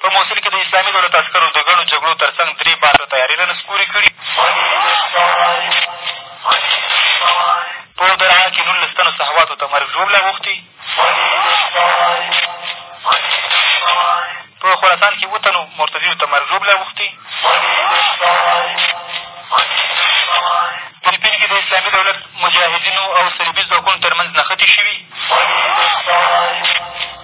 په موصل کښې د اسلامي دولت عسکرو د ګڼو جګړو تر څنګ درې باره طیارې را نسکورې کړي. په درعا کښې نولس تنو صحواتو ته مرګ ژوبله اوښتې. په خراسان کښې اووه تنو مرتدینو ته مرګ ژوبله اوښتې. فلپین کښې د اسلامي دولت مجاهدینو او صلیبي ځواکونو تر منځ نښتې شوي.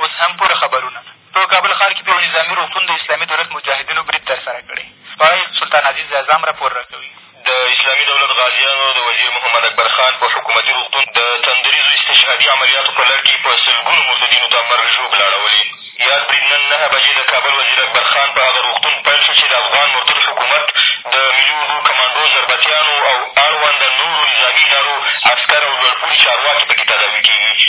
اوس هم پوره خبرونه په کابل ښار کې پر نظامي روغتون د اسلامي دولت مجاهدینو برید تر سره کړی پای سلطان عزیز اعظم راپور راکوي. د اسلامي دولت غازیانو د وزیر محمد اکبر خان په حکومتي روغتون د تندریزو استشهادي عملیاتو په لړ کې په سلګونو مرتدینو ته مرګ ژوبله اړولې. یاد برید نن نهه بجې د کابل وزیر اکبر خان په هغه روغتون پیل شو چې د افغان مرتد حکومت د ملي اردو کمانډو ضربتیانو او اړونده نورو نظامي ادارو عسکر او لوړپوړي چارواکي په کې تداوي کېږي.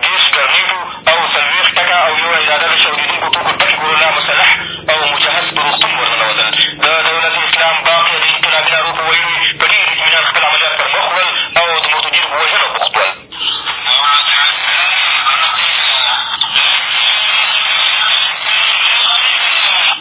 دېرش ګرنېټو او څلوېښت ټکه او یوه عداده د چاودېدونکو توکو ډک ګورلا مسلح او مجهز په روغتون ورننوتل. د دولت اسلام باقیه د انقلابي نارو په ویلو یې په ډېر اطمینان خپل عملیات پر مخ وړل او د مرتدینو په وژنه بوخت ول.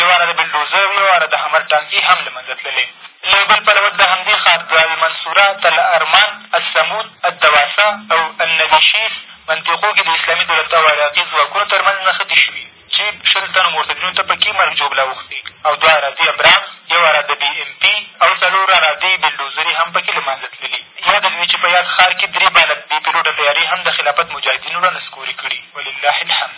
یو اره د بلډوزر، یو اره د همر ټانکي هم له منځه تللې. له بل پلوه د همدې ښار د المنصوره، تل ارمان، الصمود، الدواسه او النبي شیث منطقو کې د اسلامي دولت او عراقي ځواکونو تر منځ نښتې شوي چې شل تنو مرتدینو ته په کې مرګ ژوبله اوښتې او دوه ارادې ابرامز، یو اراده بي ایم پي او څلور ارادې بلډوزرې هم په کې له منځه تللي. یاده وي چې په یاد ښار کې درې بالت بې پیلوټه طیارې هم د خلافت مجاهدینو له نسکوري کړي ولله الحمد.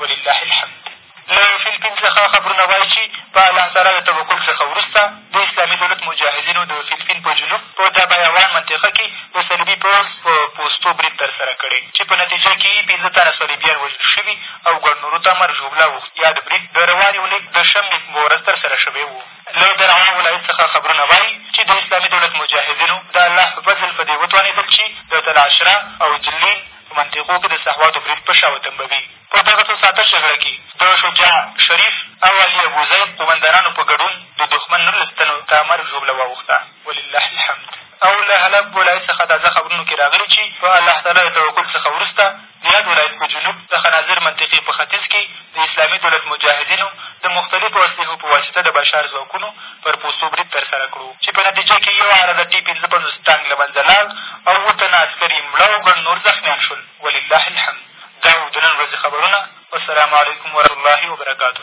ولله الحمد له فلپین څخه خبرونه وايي چې په الله تعالی د توکل څخه وروسته د اسلامي دولت مجاهدینو د فلپین په جنوب په دبایاوان منطقه کښې د صلیبي پوځ په پوستو برید تر سره کړی چې په نتیجه کښې یې پېنځه تنه صلیبیان وژل شوي او ګڼ نورو ته مرګ ژوبله اوښتې یاد برید د روانې اونۍ د شنبې په ورځ تر سره شوی و له درعا ولایت څخه خبرونه وايي چې د اسلامي دولت مجاهدینو د الله په فضل په دې وتوانېدل چې د تل عشره او جلین په منطقو کښې د صحواتو برید په شا وتمبوي. په دغه څو ساعته جګړه کښې د شجاع شریف او علي ابو زید قومندانانو په ګډون د دښمن نولس تنو ته مرګ ژوبله واوښته ولله الحمد او له حلب ولایت څخه تازه خبرونو کښې راغلي چې په الله تعالی د توکل څخه وروسته د یاد ولایت په جنوب د خناضر منطقې په ختیځ کښې د اسلامي دولت مجاهدینو د مختلفو اسلحو په واسطه د بشار ځواکونو پر پوستو برید ترسره کړو چې په نتیجه کې یو عرضه ټي پنځه پنځوس ټانګ له منځه لاړ او اووه تنه عسکر یې مړه او ګڼ نور زخمیان شول ولله الحمد دا وو د نن ورځې خبرونه والسلام علیکم ورحمة الله وبرکاته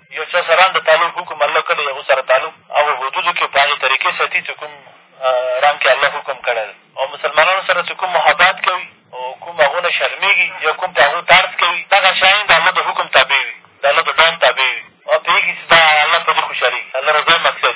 یو چا سره هم د تعلق حکم الله کړی هغه سره تعلق هغو حدودو کښې په هغې طریقې ساتي چې کوم رنګ کښې الله حکم کړی دی او مسلمانانو سره چې کوم محبات کوي او کوم هغو نه شرمېږي یا کوم په هغو طرز کوي دغه شیان د الله د حکم تابع وي د الله د ډان تابع وي او پوهېږي چې دا الله پرې خوشحالېږي الله رضا مقصد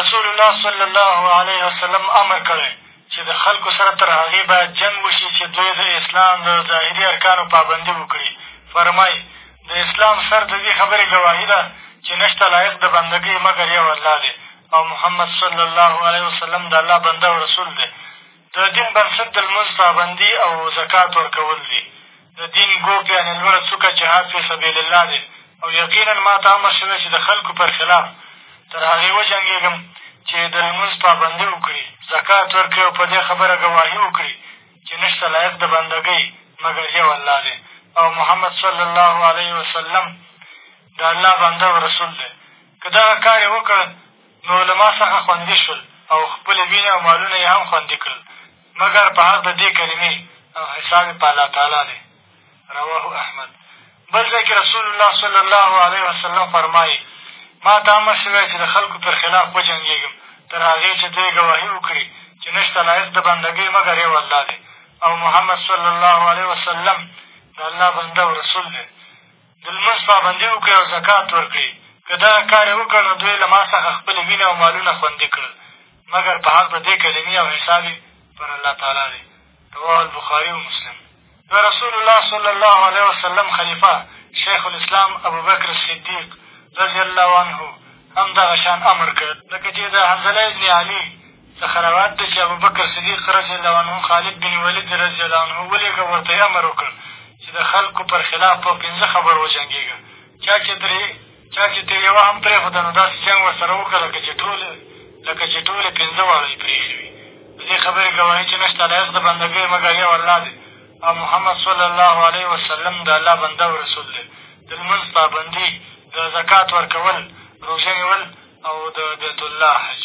رسول الله صلی الله علیه وسلم امر کړی چې د خلکو سره تر هغې باید جنګ وشي چې دوی د اسلام د ظاهري ارکانو پابندي وکړي فرمایي د اسلام سر د دې خبرې ګواهي ده چې نشته لایق د بندګۍ مګر یو الله دی او محمد صلی الله علیه وسلم د الله بنده او رسول دی د دین بنسټ د لمونځ پابندي او زکات ورکول دي. د دین ګوپ یعنې لوړه څوکه جهاد فی سبیل الله دی او یقینا ما ته امر شوی چې د خلکو پر خلاف تر هغې وجنګېږم چې د لمونځ پابندي وکړي، زکات ورکړي او په دې خبره ګواهي وکړي چې نشته لایق د بندګۍ مګر یو الله دی او محمد صلی الله علیه وسلم د الله بنده او رسول دی. که دغه کار یې وکړ نو له ما څخه خوندي شول او خپلې وینې او مالونه یې هم خوندي کړل مګر په حق د دې کلمې او حساب یې په الله تعالی دی. رواه احمد. بل ځای کښې رسول الله صلی الله علیه وسلم فرمایي ما ته امر شوی چې د خلکو پر خلاف وجنګېږم تر هغې چې دوی ګواهي وکړي چې نشته لایق د بندګۍ مګر یو الله دی او محمد صلی الله علیه وسلم د الله بنده او رسول دی د لمونځ پابندي وکړي او زکات ورکړي که دغه کار یې وکړ نو دوی له ما څخه خپلې وینې او مالونه خوندي کړل مګر په حق د دې کلمې او حساب یې پر الله تعالی دی رواه البخاري و مسلم د رسول الله صلی الله علیه وسلم خلیفه شیخ الاسلام ابوبکر صدیق رضی الله عنه هم دغه شان امر کړ لکه چې د حنظله ابن علي څخه روایت دی چې ابوبکر صدیق رضی الله عنه خالد بن ولید رضی الله عنه ولېږه او ورته یې امر وکړ چې د خلکو پر خلاف په پنځه خبرو وجنګېږه چا چې درې چا چې ترې یوه هم پرېښوده نو داسې جنګ ورسره وکړه لکه چې ټول لکه چې ټولې پېنځه واړه یې پرېښې وي د دې خبرې ګواهي چې نشته لایق د بندګۍ مګر یو الله دی او محمد صلی الله علیه وسلم د الله بنده او رسول دی د لمونځ پابندي د زکات ورکول روژه نیول او د بیت الله حج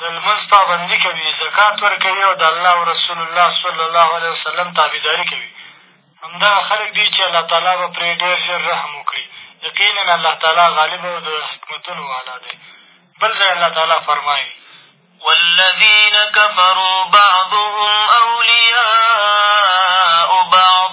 د لمونځ پابندي کوي، زکات ورکوي او د الله او رسول الله صلی الله علیه وسلم تابعداري کوي، همدغه خلک دي چې الله تعالی به پرې ډېر ژر رحم وکړي، یقینا الله تعالی غالب او د حکمتونو والا دی. بل ځای الله تعالی فرمایي. والذین کفروا بعضهم اولیاء بعض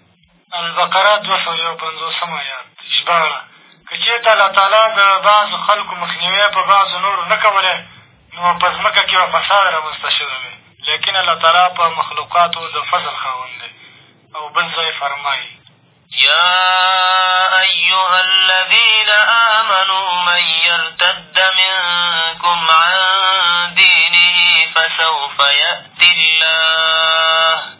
البقره دوه سوه یو پنځوسم ایات ژباړه که چېرته الله تعالی د بعضو خلکو مخنیوی په بعضو نورو نه کولی نو په ځمکه کښې به فساد رامنځته شوی وی لیکن الله تعالی په مخلوقاتو د فضل خاوند دی او بل ځای فرمایي یا ایها الذین آمنوا من یرتد منکم عن دینه فسوف یأتی الله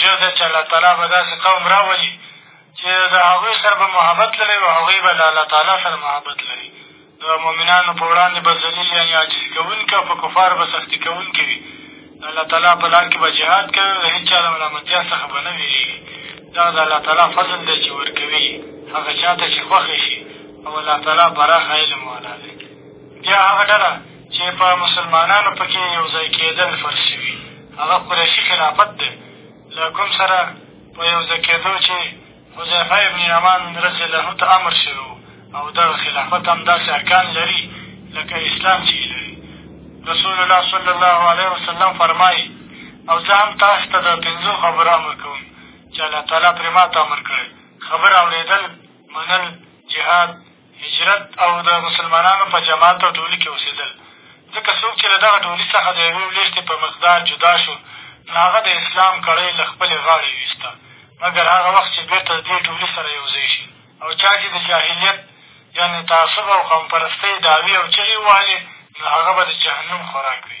ژر ده چې الله تعالی به داسې قوم راولي چې د هغوی سره به محبت لري او هغوی به له الله تعالی سره محبت لري د مؤمنانو په وړاندې به ذلیل یعنې عاجزي کوونکي او په کفارو به سختي کوونکي وي د الله تعالی په لار کښې به جهاد کوي او د هېچا له ملامتیا څخه به نه وېرېږي دغه د الله تعالی فضل دی چې ورکوي هغه چا ته چې خوښې شي او الله تعالی پراخ علم والا دی بیا هغه ډله چې په مسلمانانو پکې یو ځای کېدل فرض شوي هغه قریشي خلافت دی له کوم سره په یو ځای کېدو چې حذیفه ابن یمان رضی الله ته امر شوی و او دغه خلافت هم داسې ارکان لري لکه اسلام چې یې لري رسول الله صلی الله علیه وسلم فرمایي او زه هم تاسو ته د پنځو خبرو امر کوم چې الله تعالی پرې ما ته امر کړی خبره اورېدل منل جهاد هجرت او د مسلمانانو په جماعت او ټولي کښې اوسېدل، ځکه څوک چې له دغه ټولي څخه د یوې وېښتې په مقدار جدا شو نو هغه د اسلام کړۍ له خپلې غاړې ویسته مګر هغه وخت چې بېرته د دې ټولي سره یو ځای شي او چا چې د جاهلیت یعنې تعصب او قوم پرستۍ دعوې او چغې ووهلې نو هغه به د جهنم خوراک وي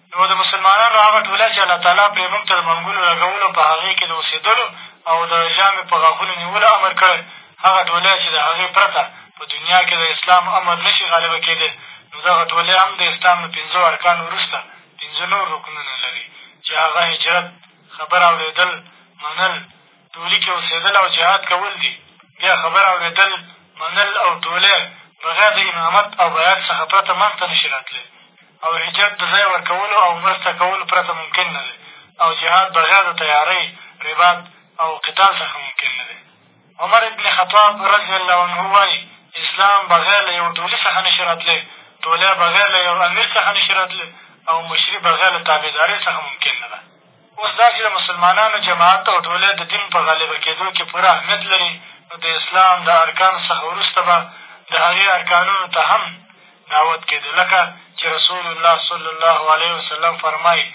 نو د مسلمانانو هغه ټوله چې الله تعالی پرې موږ ته د منګولو لګولو او په هغې کښې د اوسېدلو او د ژامې په غاښونو نيولو امر کړی، هغه ټوله چې د هغې پرته په دنيا کښې د اسلام امر نه شي غالبه کېدی، نو دغه ټولې هم د اسلام له پنځو ارکانو وروسته پنځه نور رکنونه لري، چې هغه هجرت، خبره اورېدل، منل، ټولي کښې اوسېدل او جهاد کول دي، بيا خبره اورېدل، منل او ټولی بغير د امامت او بيعت څخه پرته منځ ته نه شي راتلی او هجرت د ځای ورکولو او مرسته کولو پرته ممکن نه دی او جهاد بغير د تيارۍ، رباط او قتال څخه ممکن نه دی عمر ابن خطاب رضي الله عنه وايي، اسلام بغير له يوه ټولي څخه نه شي راتلی، ټولی بغير له يو امير څخه نه شي راتلی او مشري بغير له تابعدارۍ څخه ممکن نه ده. اوس دا چې د مسلمانانو جماعت او ټولۍ د دین په غالبه کېدو کښې پوره اهمیت لري، نو د اسلام د ارکانو څخه وروسته به د هغې ارکانونو ته هم دعوت کېدو، لکه چې رسول الله صلی الله علیه وسلم فرمایي،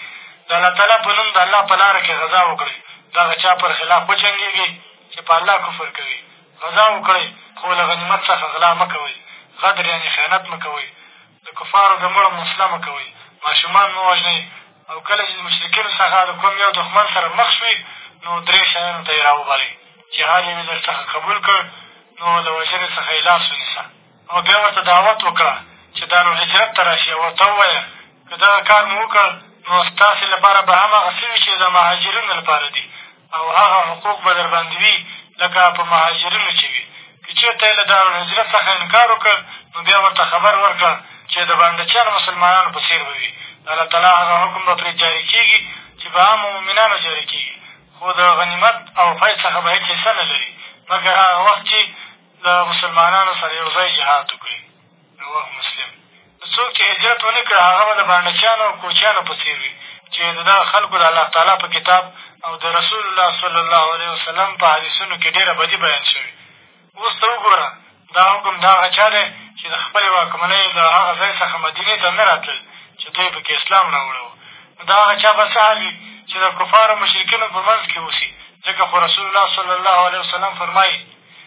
د الله تعالی په نوم د الله په لاره کښې غزا وکړئ، د هغه چا پر خلاف وجنګېږئ چې په الله کفر کوي، غزا وکړئ خو له غنیمت څخه غلا مه کوئ، غدر یعنې خیانت مه کوئ، د کفارو د مړو موصله مه کوئ، ماشومان مه وژنئ او کله چې د مشرکینو څخه د کوم یو دښمن سره مخ شوئ نو درې شیانو ته یې را وبلئ چې هر یو یې در څخه قبول کړ نو له وژنې څخه یې لاس ونیسه او بیا ورته دعوت وکړه چې دا نو هجرت ته را شي او ورته ووایه که دغه کار مو وکړ نو ستاسې لپاره به هماغه څه وي چې د مهاجرینو لپاره دي او هغه حقوق به در باندې وي لکه په مهاجرینو چې وي. که چېرته یې له دارالهجرت څخه انکار وکړ، نو بیا ورته خبر ورکړه چې د باندچیانو مسلمانانو په څېر به وي. د الله تعالی هغه حکم به پرې جاري کېږي چې په عامو مؤمنانو جاري کېږي، خو د غنیمت او فیض څخه به هېڅ حصه نه لري، مګر هغه وخت چې له مسلمانانو سره یو ځای جهاد وکړي. رواه مسلم څوک چې هجرت ونه کړي، هغه به د بانډچیانو او کوچیانو په څېر وي، چې د دغه خلکو د الله تعالی په کتاب او د رسول الله صلی الله علیه وسلم په حدیثونو کښې ډېره بدي بیان شوې. اوس ته وګوره! دا حکم د هغه چا دی، چې د خپلې واکمنۍ له هغه ځای څخه مدینې ته نه راتلل، چې دوی په کښې اسلام راوړی وو. نو د هغه چا به څه حال وي، چې د کفارو مشرکینو په منځ کښې اوسي، ځکه خو رسول الله صلی الله علیه وسلم فرمایي.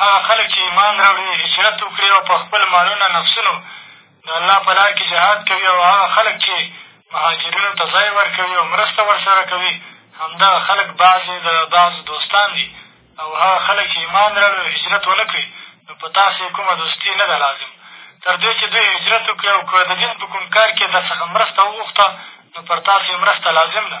هغه خلک چې ایمان راوړي، هجرت وکړي او په خپلو مالونو، نفسونو، د الله په لار کې جهاد کوي او هغه خلک چې مهاجرینو ته ځای ورکوي او مرسته ورسره کوي، همدغه خلک بعض یې د بعض دوستان دي او هغه خلک چې ایمان راوړي او هجرت ونه کړي، نو په تاسې یې کومه دوستي نه ده لازم، تر دې چې دوی هجرت وکړي او که د دین په کوم کار کې یې در څخه مرسته وغوښته، نو پر تاسو یې مرسته لازم ده.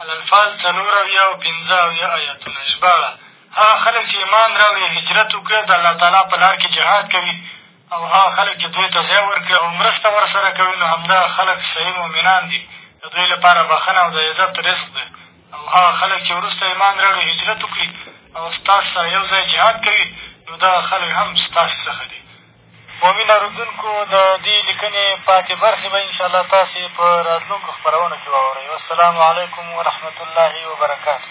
الانفال څلور اویا او پېنځه اویا ایتونه ژباړه، هغه خلک چې ایمان راوړي، هجرت وکړي او د الله تعالی په لار کې جهاد کوي او هغه خلک چې دوی ته ځای ورکړي او مرسته ورسره کوي، نو همدغه خلک صحیح مؤمنان دي، د دوی لپاره بښنه او د عزت رزق دی او هغه خلک چې وروسته ایمان راوړي، هجرت وکړي او ستاسو سره یو ځای جهاد کوي، نو دغه خلک هم ستاسې څخه دي. مؤمن اورېدونکو د دې لیکنې پاتې برخې به انشاالله تاسې په راتلونکو خپرونو کښې واورئ والسلام علیکم ورحمة الله وبرکاته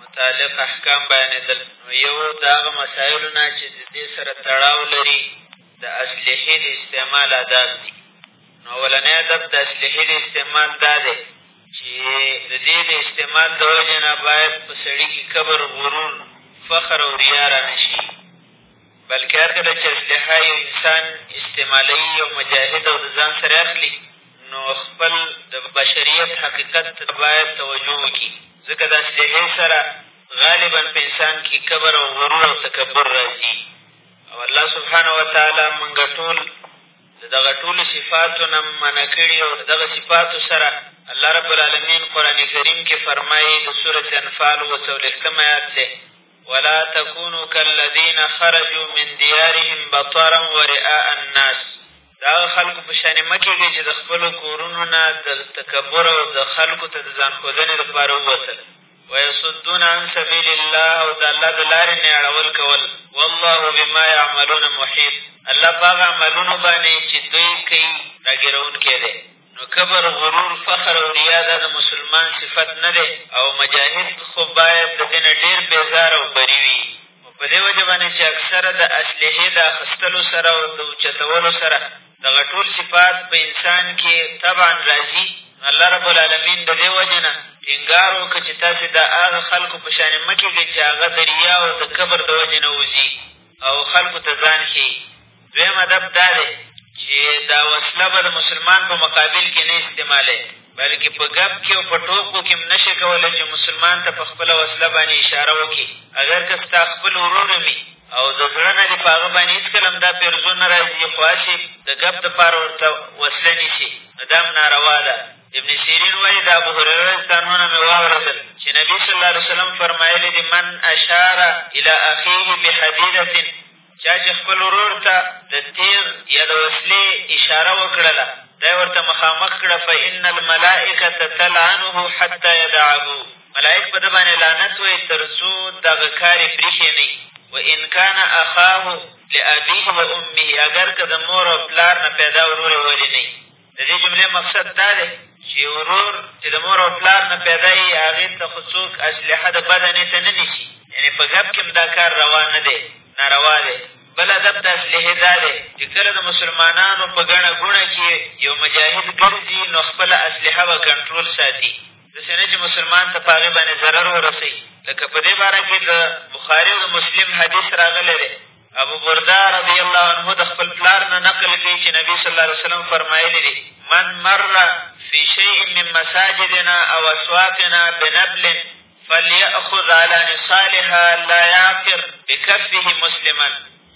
متعلق احکام بیانېدل نو یو د هغه مسایلو نه چې د دې سره تړاو لري د اسلحې د استعمال آداب دي نو اولنی ادب د اسلحې د استعمال دا دی چې د دې د استعمال د وجې نه باید په سړي کې کبر غرور فخر او ریا را نه شي بلکې هر کله چې اسلحه یو انسان استعمالوي او مجاهد او د ځان سره اخلي، نو خپل د بشریت حقیقت ته باید توجه وکړي، ځکه د اسلحې سره غالبا په انسان کې کبر او غرور او تکبر راځي او الله سبحانه وتعالی مونږ ټول د دغه ټولو صفاتو نه منع کړي او د دغه صفاتو سره الله رب العالمین قرآن کریم کې فرمایي د سورة انفال اووه څلوېښتم ایات دی ولا تکونو کالذین خرجوا من دیارهم بطرا ورئاء الناس د هغه خلکو په شانې مه کېږئ چې د خپلو کورونو نه د تکبر او د خلکو ته د ځان ښودنې لپاره ووتل ویصدون عن سبیل الله او د الله د لارې نه اړول کول والله بما یعملون محیط الله په هغه عملونو باندې چې دوی کوي راګېرونکی دی نو کبر، غرور، فخر او ریا دا د مسلمان صفت نه دی او مجاهد خو باید د دې نه ډېر بېزاره او بري وي، خو په دې وجه باندې چې اکثره د اسلحې د اخستلو سره او د اوچتولو سره دغه ټول صفات په انسان کې طبعا راځي، نو الله رب العالمین د دې وجې نه ټینګار وکړ چې تاسې د هغه خلکو په شانې مه کېږئ چې هغه د ریا او د کبر د وجې نه وځي او خلکو ته ځان ښيي. دویم ادب دا دی چې دا وسله به د مسلمان په مقابل کې نه استعمالوي بلکې په ګپ کې او په ټوکو کې هم نه شي کولی چې مسلمان ته په خپله وسله باندې اشاره وکړي اګر که ستا خپل ورور وي او د زړه نه دې په هغه باندې هېڅکله هم دا پېرزو نه را ځي خو هسې د ګپ دپاره ورته وسله نیسي نو دا هم ناروا ده ابن سیرین وایي د ابو هریره رضانه نه مې واورېدل چې نبي صلی الله علیه وسلم فرمایلي دي من اشاره الی اخیه بحدیدة چا چې خپل ورور ته د تېغ یا د وسلې اشاره وکړله دا یې ورته مخامخ کړه فان الملائکة تلعنه حتی یدعه ملائک په ده باندې لعنت وایي تر څو دغه کار یې پرېښېنوي وان کان اخاه لابيه وامه اګر که د مور او پلار نه پیدا ورور یې ولې نه د دې جملې مقصد دا دی چې ورور چې د مور او پلار نه پیدا یي هغې ته خو څوک اسلحه د بدنې ته نه نیسي یعنې په ګپ کښې هم دا کار روا نه دی ناروا دی بل ادب د اسلحې دا دی چې کله د مسلمانانو په ګڼه ګوڼه کې یو مجاهد ګرځي نو خپله اسلحه به کنټرول ساتي داسې نه چې مسلمان ته په هغې باندې ضرر ورسوي لکه په دې باره کې د بخاري او د مسلم حدیث راغلی دی ابو برده رضی الله عنه د خپل پلار نه نقل کوي چې نبي صلی الله علیه وسلم فرمایلي دي من مر فی شیء من مساجدنا او اسواقنا بنبل فلیأخذ علی نصالها لا یعفر بکفه مسلما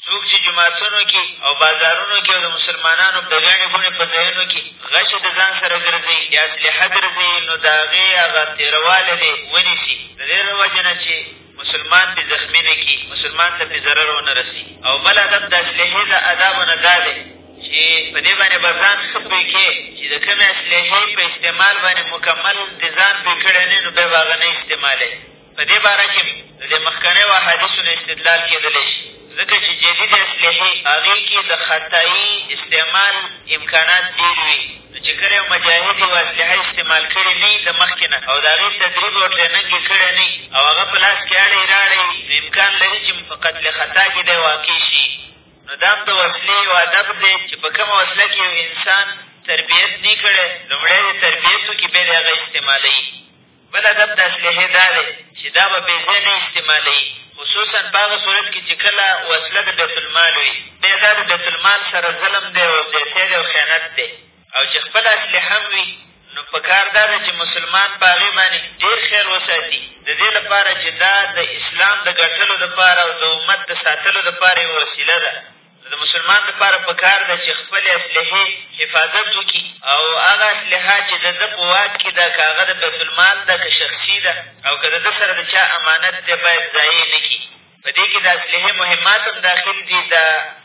څوک چې جوماتونو کې او بازارونو کې او د مسلمانانو د ګڼې ګوڼې په ځایونو کې غچې د ځان سره ګرځوي یا اسلحه ګرځوي نو د هغې هغه تېروالی دی ونیسي د دې له وجې نه چې مسلمان پرې زخمي نه کړي، مسلمان ته پرې ضرر ونه رسي او بل هدف د اسلحې له آدابو نه دا دی چې په دې باندې به ځان ښه پوه کړې چې د کومې اسلحې په استعمال باندې مکمل د ځان پوه کړی نه نو بیا به هغه نه استعمالوي په دې باره کې د دې مخکنیو احادیثو نه استدلال کېدلی شي ځکه چې جدیدې اسلحې هغې کې د خطايي استعمال امکانات ډېر وي، نو چې کله یو مجاهد یوه اسلحه استعمال کړې نه وي د مخکې نه او د هغې تدریب او ټرېننګ یې کړی نه وي او هغه په لاس کې اړی راړی وي، نو امکان لري چې په قتل خطا کې دی واقع شي. نو دا هم د وسلې یو ادب دی چې په کومه وسله کې یو انسان تربیت نه وي کړی، لومړی دې تربیت وکړي بیا دې هغه استعمالوي. بل ادب د اسلحې دا دی چې دا به بې ځای نه استعمالوي خصوصا په هغه صورت کې چې کله وسله د بیت المال وي بیا دا د بیت المال سره ظلم دی او زیاتی دی او خیانت دی او چې خپله اسلحه هم وي نو په کار دا ده چې مسلمان په هغې باندې ډېر خیر وساتي د دې لپاره چې دا د اسلام د ګټلو لپاره او د امت د ساتلو لپاره یوه وسیله ده د مسلمان لپاره په کار ده چې خپلې اسلحې حفاظت وکړي او هغه اسلحه چې د ده په واک کې ده که هغه د بیت المال ده که شخصي ده او که د ده سره د چا امانت دی باید ضایع نه کړي په دې کې د اسلحې مهمات هم داخل دي د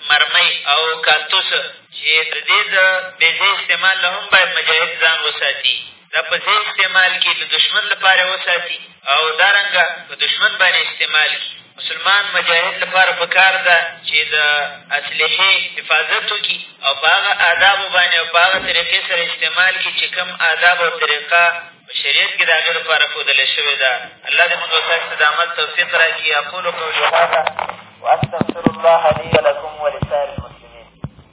مرمۍ او کارتوس چې د دې د بېځای استعمال نه هم باید مجاهد ځان وساتي دا په ځای استعمال کړي، د دښمن لپاره وساتي او دا رنګه په دښمن باندې استعمال کړي. مسلمان مجاهد لپاره په کار ده چې د اسلحې حفاظت وکړي او په هغه آدابو باندې او په هغه طریقې سره استعمال کړي چې کوم آداب او طریقه په شریعت کښې د هغې لپاره ښودلې شوې ده الله دې موږ او تاسو ته د عمل توفیق را کړي اقول قولي هذا واستغفر الله لي ولکم ولسائر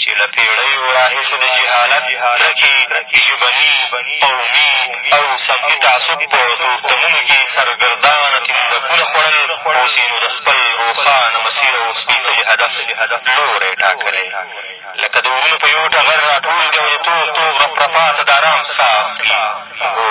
چې له پېړیو راهیسې د جهالت، کرکې، ژبني، قومي او سمتي تعصب په تورتمونو کې سرګردانه تیندکونه خوړل، اوس یې نو د خپل روښانه مسیر او سپېڅلي هدف لوری ټاکلی، لکه د ورونو په یو ټغر راټولېږي او د تور توغ رپرپا ته د ارام څاه اخلي. هو!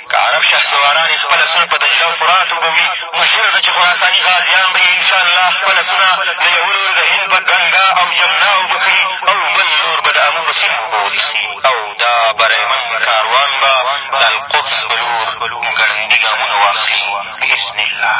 که عرب شهسواران یې خپل اسونه په دجله او فرات اوبوي، نو ژر ده چې خراساني غازیان به یې انشاءالله خپل اسونه له یوه لوري د هند په ګنګا او جمنا اوبه کړي او بل لور به د امو په سیند اوبه ونیسي او دا بری من کاروان به د القدس په لور ګړندي ګامونه واخلي باذن الله.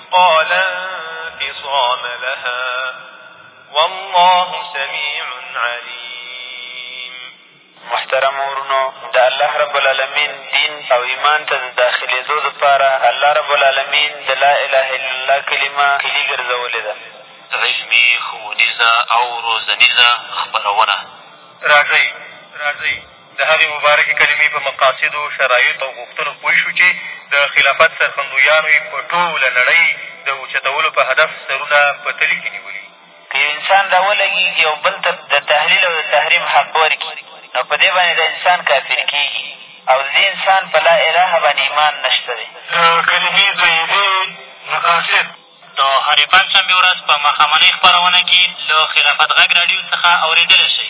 قال انفصام لها والله سميع عليم محترم ورونو د الله رب العالمین دین او ایمان ته د داخلېدو دپاره الله رب العالمین د لا اله الا الله کلمه کلي ګرځولې ده علمي ښوونیزه او روزنیزه خپرونه راځئ راځئ د هغې مبارکې کلمې په مقاصدو، شرایطو او غوښتنو پوه شو چې د خلافت سرښندویانو یې په ټوله نړۍ د اوچتولو په هدف سرونه په تلي کې نیولي دي. که یو انسان را ولګېږي او بل ته د تحلیل او د تحریم حق ورکړي، نو په دې باندې دا انسان کافر کېږي او د دې انسان په لا الهه باندې ایمان نه شته دی. د کلمې طیبې مقاصد. د هرې پنجشنبې ورځ په ماښامنۍ خپرونه کې له خلافت غږ راډیو څخه اورېدلی شئ.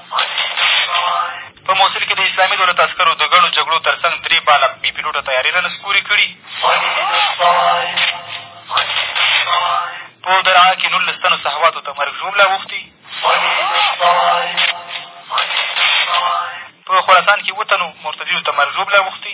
په موصل کښې د اسلامي دولت عسکرو د ګڼو جګړو تر څنګ درې بالا بې پيلوټه طيارې را نسکورې کړي. په درعا کښې نولس تنو صحواتو ته مرګ ژوبله اوښتي. په خراسان کښې اووه تنو مرتدينو ته مرګ ژوبله اوښتي.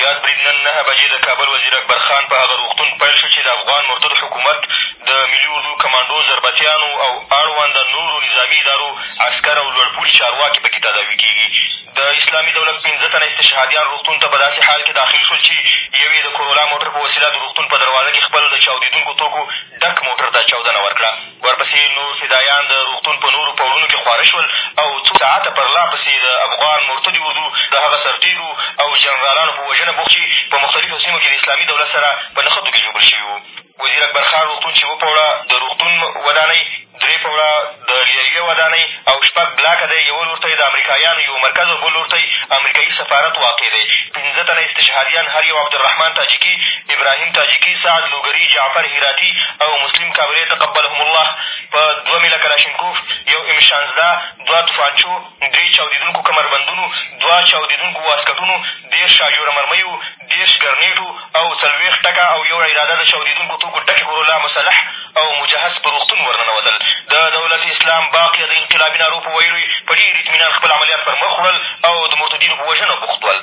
یاد برید نن نهه بجې د کابل وزیر اکبر خان په هغه روغتون پیل شو چې د افغان مرتد حکومت د ملي اردو کمانډو ضربتیانو او اړونده نورو نظامي ادارو عسکر او لوړپوړي چارواکي په کې تداوي کېږي. د اسلامي دولت پېنځه تنه استشهادیان روغتون ته په داسې حال کې داخل شول چې یو یې د کرولا موټر په وسیله د روغتون په دروازه کې خپل د چاودېدونکو توکو ډک موټر ته چاودنه ورکړه، ورپسې نور فدایان د روغتون په نورو پوړونو کې خواره شول او څو ساعته پر لا پسې د افغان مرتدي اردو د هغه سرتېرو او جنرالانو په وژنه بوخت چې په مختلفو سیمو کې د اسلامي دولت سره په نښتو کې ژوبل شوي وو. وزیر اکبرخان روغتون چې وپوړه، د روغتون ودانۍ، درې پوړه د لیلیه ودانۍ او شپږ بلاکه دی، یوه لور ته یې د امریکایانو یو مرکز او بل لور ته یې امریکایي سفارت واقع دی، پنځه تنه استشهادیان هر یو عبدالرحمن تاجکي، ابراهیم تاجکي، سعد لوګري، جعفر هراتی او مسلم کابلې تقبلهم الله په دوه میله کلاشینکوف، یو ام شانزده، دوه توفانچو، درې چاودېدونکو کمربندونو، دوه چاودېدونکو واسکټونو، دېرش شاجوره مرمیو، دېرش ګرنېټو او څلوېښت ټکه او یو عراده د چاودېدونکو توکو ډکې کرولا مسلح او مجهز په روغتون ورننوتل. د دولت اسلام باقیه د انقلابي نارو په ویلو یې په ډېر اطمینان خپل عملیات پر مخ وړل او د مرتدینو په وژنه بوخت ول.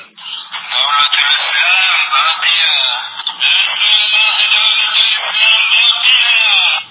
دولت اسلام باقیه، بسم الله دولت اسلام باقیه.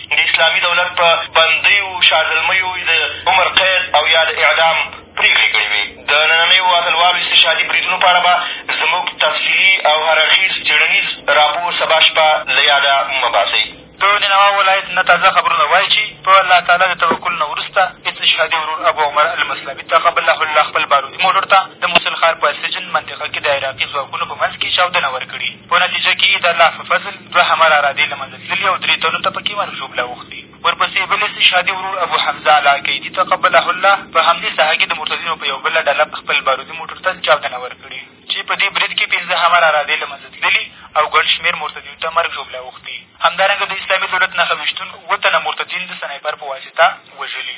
د اسلامي دولت په بندیو، شازلمیو د عمر قید او یا د اعدام پرېکړې کړې وې. د نننیو اتلوالو استشهادي بریدونو په اړه به زموږ تفصیلي او هراړخیز څېړنیز راپور سبا شپه له یاده مه باسئ. د نینوا ولایت نه تازه خبرونه وایي چې په الله تعالی د توکل نه وروسته استشهادي ورور ابوعمر المسلمي تقبله الله خپل بارودي موټر ته د موصل ښار په سجن منطقه کې د عراقي ځواکونو په منځ کې چاودنه ورکړې. په نتیجه کې د الله په فضل دوه همه رارادې له منځه تللې او درې تنو ته په کې مرګ ژوبله اوښتې. ورپسې بل استشهادي ورور ابو حمزه علاء قیدي تقبله الله په همدې ساحه کې د مرتدینو په یو بله ډله په خپل بارودي موټر تل چاودنه ورکړې چې په دې برید کې پېنځه همه رارادې له منځه تللي او ګڼ شمېر مرتدینو ته مرګ ژوبله اوښتې. همدارنګه د اسلامي دولت نښه ویشتون اووه تنه مرتدین د سنایپر په واسطه وژلي.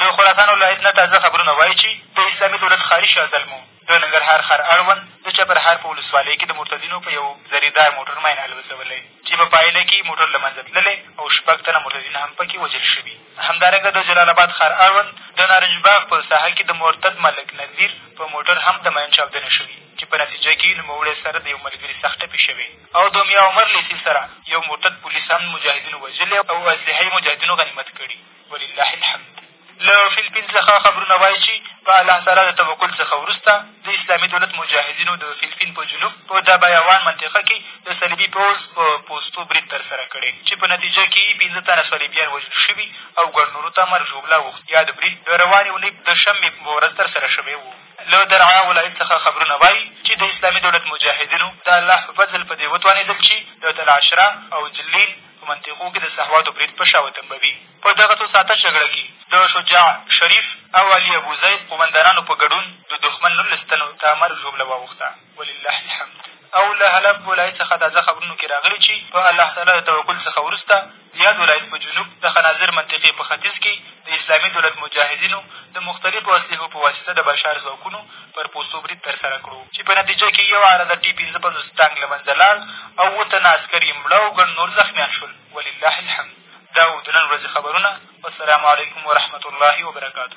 د خراسان ولایت نه تازه خبرونه وایي چې د اسلامي دولت ښاري شاه زلمو د ننګرهار ښار اړوند د چپرهار په ولسوالۍ کې د مرتدینو په یو ذرې دار موټر ماین الوځولی چې په پایله کې موټر له منځه تللی او شپږ تنه مرتدین هم پکې وژل شوي همدارنګه د جلال اباد ښار اړوند د نارنج باغ په ساحه کې د مرتد ملک نذیر په موټر هم د ماین چاودنه شوې چې په نتیجه کې نوموړی سره د یو ملګري سخت ټپي شوی او د میا عمر لیسي سره یو مرتد پولیس هم مجاهدینو وژلی او اسلحه یې مجاهدینو غنیمت کړي ولله الحمد له فلپین څخه خبرونه وایي چې په الله تعالی د توکل څخه وروسته د اسلامي دولت مجاهدینو د فلپین په جنوب په دبیاوان منطقه کې د صلیبي پوځ په پوستو برید ترسره کړی چې په نتیجه کې یې پېنځه تنه صلیبیان وژل شوي او ګڼ نورو ته مرګ ژوبله اوښت یاد برید د روانې اونۍ د شنبې په ورځ ترسره شوی و له درعا ولایت څخه خبرونه وایي چې د اسلامي دولت مجاهدینو د الله په فضل په دې وتوانېدل چې د تلعشره او جلین په منطقو کښې د صحواتو برید په شا وتمبوي. په دغه څو ساعته جګړه کښې د شجاع شریف او علي ابو زید قومندانانو په ګډون د دښمن نولس تنو ته مرګ ژوبله واوښته ولله الحمد او له حلب ولایت څخه تازه خبرونو کښې راغلي چې په الله تعالی د توکل څخه وروسته د یاد ولایت په جنوب د خناضر منطقې په ختیځ کښې د اسلامي دولت مجاهدینو د مختلفو اسلحو په واسطه د بشار ځواکونو پر پوستو برید ترسره کړو چې په نتیجه کې یو عارضه ټي پنځه پنځوس ټانک له منځه لاړ او اووه تنه عسکر یې مړه او ګڼ نور زخمیان شول ولله الحمد دا وو د نن ورځې خبرونه والسلام علیکم ورحمة الله وبرکاته